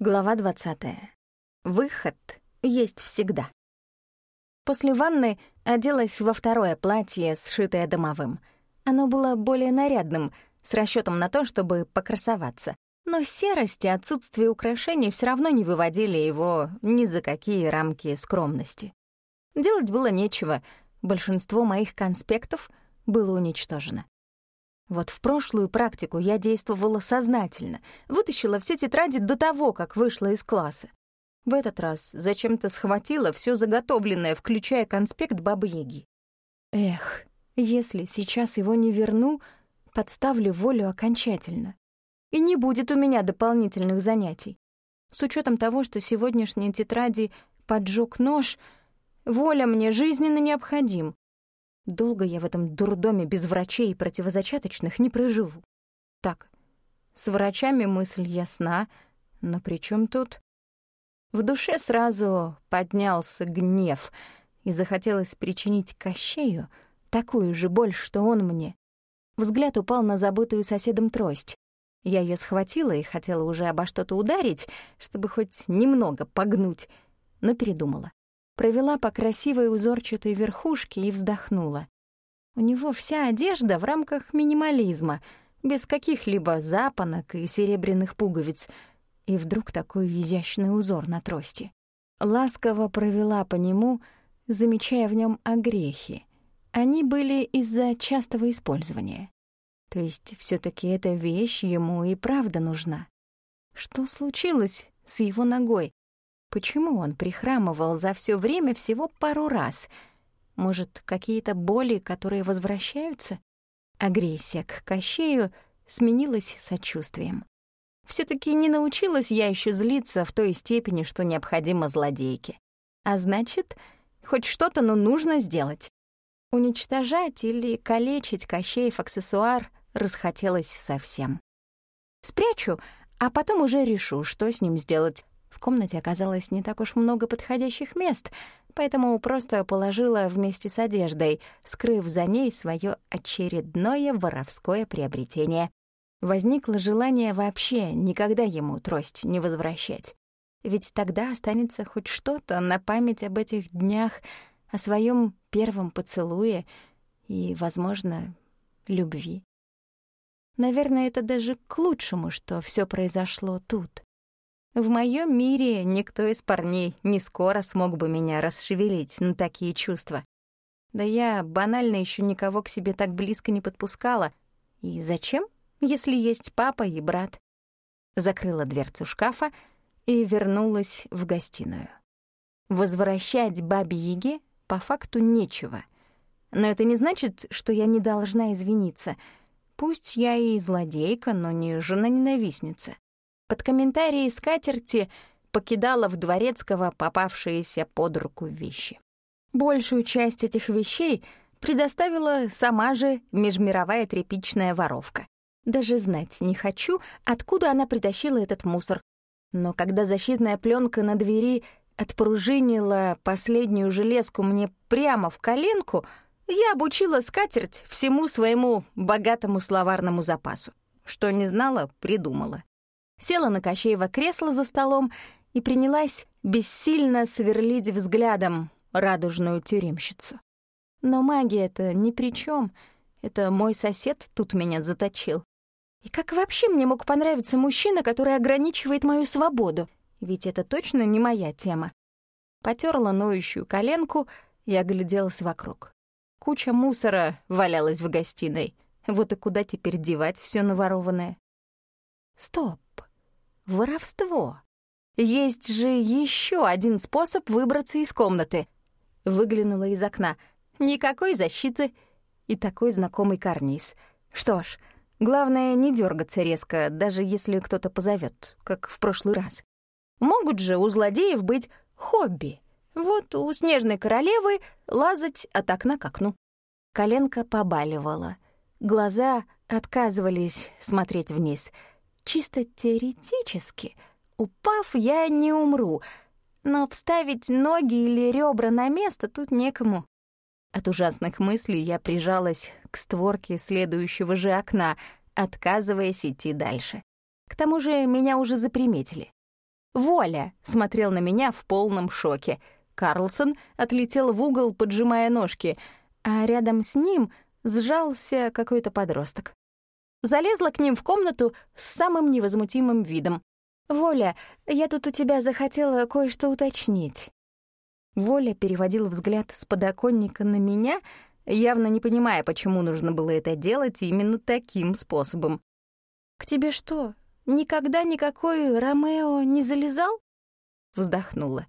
Глава 20. Выход есть всегда. После ванны оделась во второе платье, сшитое домовым. Оно было более нарядным, с расчетом на то, чтобы покрасоваться. Но серость и отсутствие украшений все равно не выводили его ни за какие рамки скромности. Делать было нечего, большинство моих конспектов было уничтожено. Вот в прошлую практику я действовала сознательно, вытащила все тетради до того, как вышла из класса. В этот раз зачем-то схватила все заготовленное, включая конспект Бабы-Яги. Эх, если сейчас его не верну, подставлю волю окончательно. И не будет у меня дополнительных занятий. С учетом того, что сегодняшние тетради поджег нож, воля мне жизненно необходим. Долго я в этом дурдоме без врачей и противозачаточных не проживу. Так, с врачами мысль ясна, но при чем тут? В душе сразу поднялся гнев, и захотелось причинить Кощею такую же боль, что он мне. Взгляд упал на забытую соседом трость. Я ее схватила и хотела уже обо что-то ударить, чтобы хоть немного погнуть, но передумала провела по красивой узорчатой верхушке и вздохнула. У него вся одежда в рамках минимализма, без каких-либо запонок и серебряных пуговиц, и вдруг такой изящный узор на трости. Ласково провела по нему, замечая в нем огрехи. Они были из-за частого использования. То есть все таки эта вещь ему и правда нужна. Что случилось с его ногой? Почему он прихрамывал за все время всего пару раз? Может, какие-то боли, которые возвращаются? Агрессия к Кощею сменилась сочувствием. все таки не научилась я еще злиться в той степени, что необходимо злодейке. А значит, хоть что-то, но нужно сделать. Уничтожать или калечить Кощеев аксессуар расхотелось совсем. Спрячу, а потом уже решу, что с ним сделать. В комнате оказалось не так уж много подходящих мест, поэтому просто положила вместе с одеждой, скрыв за ней свое очередное воровское приобретение. Возникло желание вообще никогда ему трость не возвращать. Ведь тогда останется хоть что-то на память об этих днях, о своем первом поцелуе и, возможно, любви. Наверное, это даже к лучшему, что все произошло тут. В моем мире никто из парней не скоро смог бы меня расшевелить на такие чувства. Да я банально еще никого к себе так близко не подпускала. И зачем, если есть папа и брат? Закрыла дверцу шкафа и вернулась в гостиную. Возвращать бабе Яге по факту нечего. Но это не значит, что я не должна извиниться. Пусть я и злодейка, но не жена-ненавистница. Под комментарии скатерти покидала в Дворецкого попавшиеся под руку вещи. Большую часть этих вещей предоставила сама же межмировая тряпичная воровка. Даже знать не хочу, откуда она притащила этот мусор. Но когда защитная пленка на двери отпружинила последнюю железку мне прямо в коленку, я обучила скатерть всему своему богатому словарному запасу. Что не знала, придумала села на Кощеево кресло за столом и принялась бессильно сверлить взглядом радужную тюремщицу. Но магия-то ни при чем. Это мой сосед тут меня заточил. И как вообще мне мог понравиться мужчина, который ограничивает мою свободу? Ведь это точно не моя тема. Потерла ноющую коленку и огляделась вокруг. Куча мусора валялась в гостиной. Вот и куда теперь девать все наворованное? Стоп. Воровство. Есть же еще один способ выбраться из комнаты. Выглянула из окна. Никакой защиты и такой знакомый карниз. Что ж, главное не дергаться резко, даже если кто-то позовет, как в прошлый раз. Могут же у злодеев быть хобби. Вот у снежной королевы лазать от окна к окну. Коленка побаливала. Глаза отказывались смотреть вниз — Чисто теоретически, упав, я не умру, но вставить ноги или ребра на место тут некому. От ужасных мыслей я прижалась к створке следующего же окна, отказываясь идти дальше. К тому же меня уже заприметили. Воля смотрел на меня в полном шоке. Карлсон отлетел в угол, поджимая ножки, а рядом с ним сжался какой-то подросток. Залезла к ним в комнату с самым невозмутимым видом. «Воля, я тут у тебя захотела кое-что уточнить». Воля переводил взгляд с подоконника на меня, явно не понимая, почему нужно было это делать именно таким способом. «К тебе что, никогда никакой Ромео не залезал?» Вздохнула.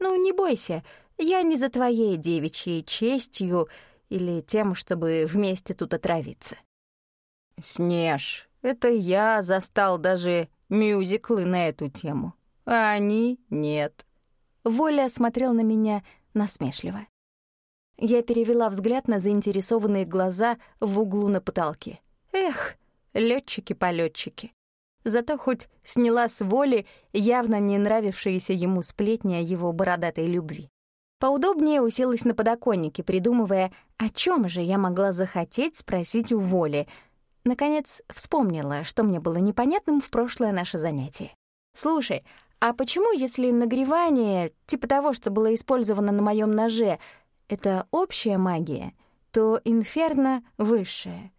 «Ну, не бойся, я не за твоей девичьей честью или тем, чтобы вместе тут отравиться». «Снеж, это я застал даже мюзиклы на эту тему, а они — нет». Воля смотрел на меня насмешливо. Я перевела взгляд на заинтересованные глаза в углу на потолке. Эх, летчики-полетчики. Зато хоть сняла с воли явно не нравившиеся ему сплетни о его бородатой любви. Поудобнее уселась на подоконнике, придумывая, о чем же я могла захотеть спросить у воли. Наконец вспомнила, что мне было непонятным в прошлое наше занятие. «Слушай, а почему, если нагревание, типа того, что было использовано на моем ноже, это общая магия, то инферно — высшая?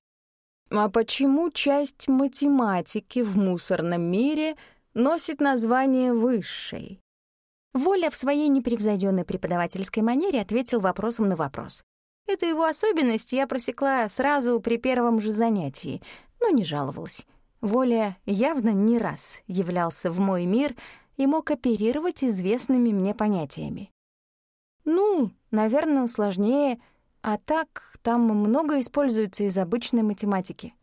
А почему часть математики в мусорном мире носит название высшей? Воля в своей непревзойденной преподавательской манере ответил вопросом на вопрос. Эту его особенность я просекла сразу при первом же занятии, но не жаловалась. Воля явно не раз являлся в мой мир — и мог оперировать известными мне понятиями. Ну, наверное, сложнее, а так там много используется из обычной математики.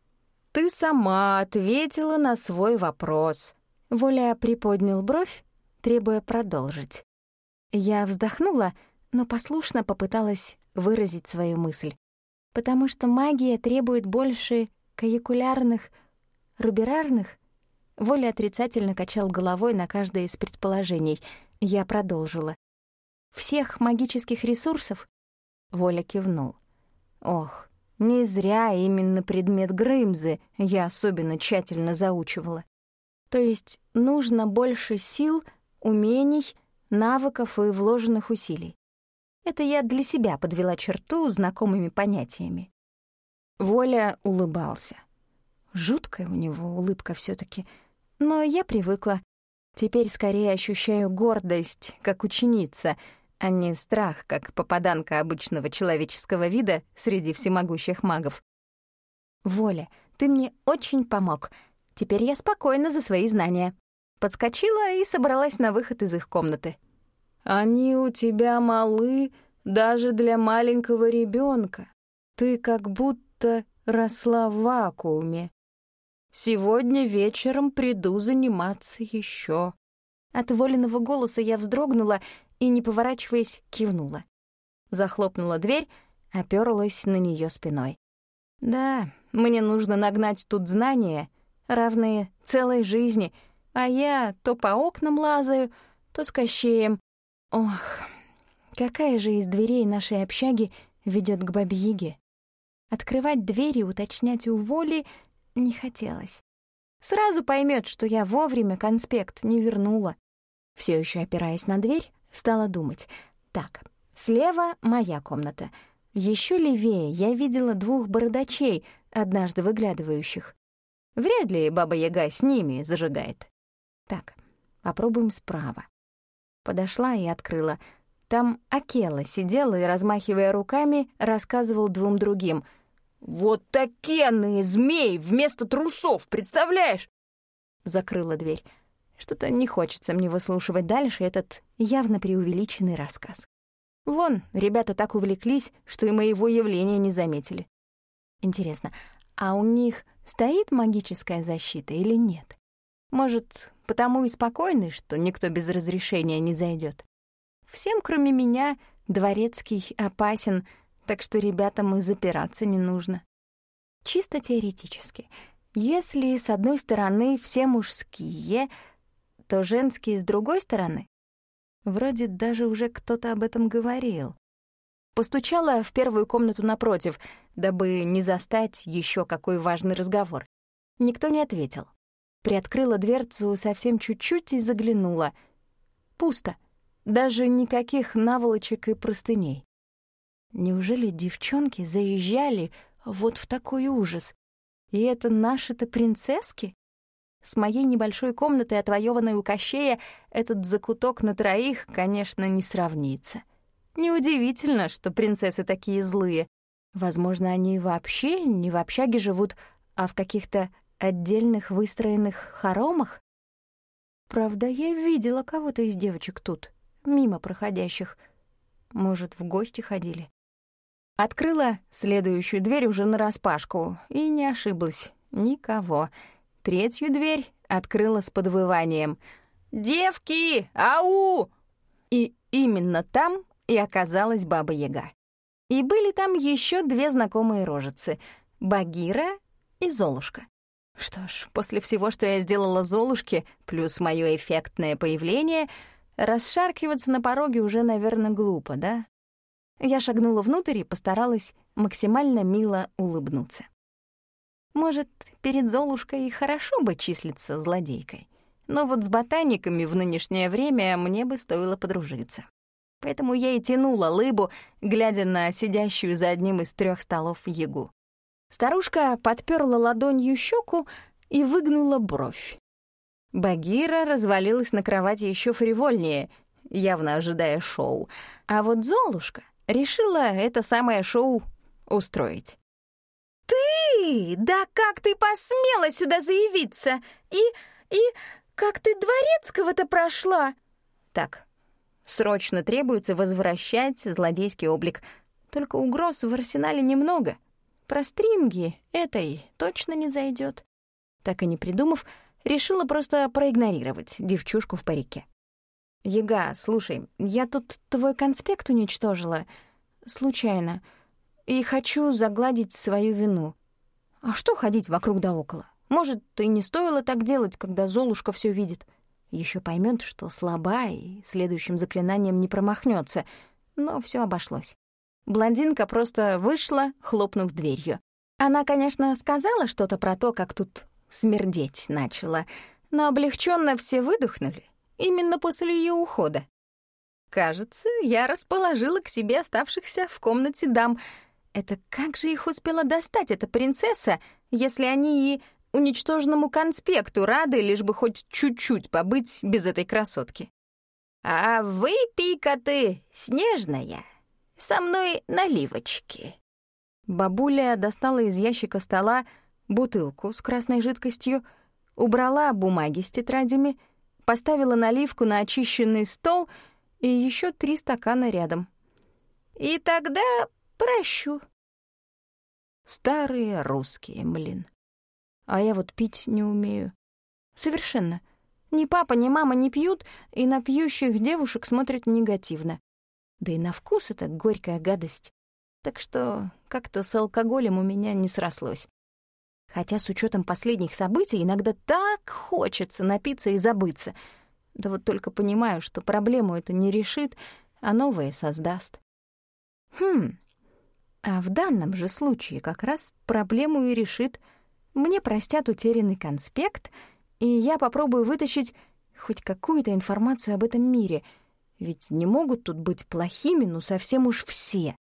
Ты сама ответила на свой вопрос. Воля приподнял бровь, требуя продолжить. Я вздохнула, но послушно попыталась выразить свою мысль. Потому что магия требует больше каякулярных, руберарных Воля отрицательно качал головой на каждое из предположений. Я продолжила. «Всех магических ресурсов?» Воля кивнул. «Ох, не зря именно предмет Грымзы я особенно тщательно заучивала. То есть нужно больше сил, умений, навыков и вложенных усилий. Это я для себя подвела черту знакомыми понятиями. Воля улыбался. Жуткая у него улыбка все таки но я привыкла. Теперь скорее ощущаю гордость, как ученица, а не страх, как попаданка обычного человеческого вида среди всемогущих магов. «Воля, ты мне очень помог. Теперь я спокойна за свои знания». Подскочила и собралась на выход из их комнаты. «Они у тебя малы даже для маленького ребенка. Ты как будто росла в вакууме», Сегодня вечером приду заниматься еще. От воленного голоса я вздрогнула и, не поворачиваясь, кивнула. Захлопнула дверь, оперлась на нее спиной. Да, мне нужно нагнать тут знания, равные целой жизни, а я то по окнам лазаю, то с кощеем. Ох, какая же из дверей нашей общаги ведет к бабе-яге? Открывать двери уточнять у воли не хотелось. Сразу поймет, что я вовремя конспект не вернула. Все еще опираясь на дверь, стала думать. Так, слева моя комната. Еще левее я видела двух бородачей, однажды выглядывающих. Вряд ли Баба-Яга с ними зажигает. Так, попробуем справа. Подошла и открыла. Там Акела сидела и, размахивая руками, рассказывал двум другим — «Вот такенные змеи вместо трусов, представляешь?» Закрыла дверь. Что-то не хочется мне выслушивать дальше этот явно преувеличенный рассказ. Вон, ребята так увлеклись, что и моего явления не заметили. Интересно, а у них стоит магическая защита или нет? Может, потому и спокойны, что никто без разрешения не зайдет. Всем, кроме меня, дворецкий опасен — так что ребятам и запираться не нужно. Чисто теоретически. Если с одной стороны все мужские, то женские с другой стороны? Вроде даже уже кто-то об этом говорил. Постучала в первую комнату напротив, дабы не застать еще какой важный разговор. Никто не ответил. Приоткрыла дверцу совсем чуть-чуть и заглянула. Пусто. Даже никаких наволочек и простыней. Неужели девчонки заезжали вот в такой ужас? И это наши-то принцесски? С моей небольшой комнатой, отвоеванной у Кощея, этот закуток на троих, конечно, не сравнится. Неудивительно, что принцессы такие злые. Возможно, они вообще не в общаге живут, а в каких-то отдельных выстроенных хоромах. Правда, я видела кого-то из девочек тут, мимо проходящих. Может, в гости ходили. Открыла следующую дверь уже нараспашку и не ошиблась. Никого. Третью дверь открыла с подвыванием. «Девки! Ау!» И именно там и оказалась Баба-Яга. И были там еще две знакомые рожицы — Багира и Золушка. Что ж, после всего, что я сделала Золушке, плюс мое эффектное появление, расшаркиваться на пороге уже, наверное, глупо, да? Я шагнула внутрь и постаралась максимально мило улыбнуться. Может, перед Золушкой хорошо бы числиться злодейкой, но вот с ботаниками в нынешнее время мне бы стоило подружиться. Поэтому я и тянула лыбу, глядя на сидящую за одним из трех столов ягу. Старушка подперла ладонью щеку и выгнула бровь. Багира развалилась на кровати еще фривольнее, явно ожидая шоу. А вот Золушка решила это самое шоу устроить. «Ты? Да как ты посмела сюда заявиться? И... и... как ты дворецкого-то прошла?» «Так, срочно требуется возвращать злодейский облик. Только угроз в арсенале немного. Про стринги этой точно не зайдет. Так и не придумав, решила просто проигнорировать девчушку в парике. «Яга, слушай, я тут твой конспект уничтожила. Случайно. И хочу загладить свою вину. А что ходить вокруг да около? Может, и не стоило так делать, когда Золушка все видит. Еще поймет, что слаба и следующим заклинанием не промахнется. Но все обошлось. Блондинка просто вышла, хлопнув дверью. Она, конечно, сказала что-то про то, как тут смердеть начала, но облегченно все выдохнули именно после ее ухода. Кажется, я расположила к себе оставшихся в комнате дам. Это как же их успела достать эта принцесса, если они и уничтоженному конспекту рады, лишь бы хоть чуть-чуть побыть без этой красотки? «А выпей-ка ты, снежная!» Со мной наливочки». Бабуля достала из ящика стола бутылку с красной жидкостью, убрала бумаги с тетрадями, поставила наливку на очищенный стол и еще три стакана рядом. «И тогда прощу». Старые русские, блин. А я вот пить не умею. Совершенно. Ни папа, ни мама не пьют, и на пьющих девушек смотрят негативно. Да и на вкус это горькая гадость. Так что как-то с алкоголем у меня не срослось. Хотя с учетом последних событий иногда так хочется напиться и забыться. Да вот только понимаю, что проблему это не решит, а новое создаст. Хм, а в данном же случае как раз проблему и решит. Мне простят утерянный конспект, и я попробую вытащить хоть какую-то информацию об этом мире — ведь не могут тут быть плохими, ну совсем уж все.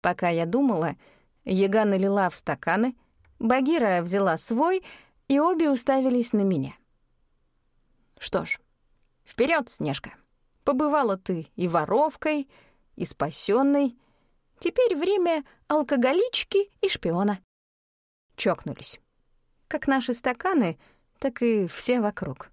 Пока я думала, Яга налила в стаканы, Багира взяла свой, и обе уставились на меня. Что ж, вперед, Снежка. Побывала ты и воровкой, и спасенной. Теперь время алкоголички и шпиона. Чокнулись. Как наши стаканы, так и все вокруг.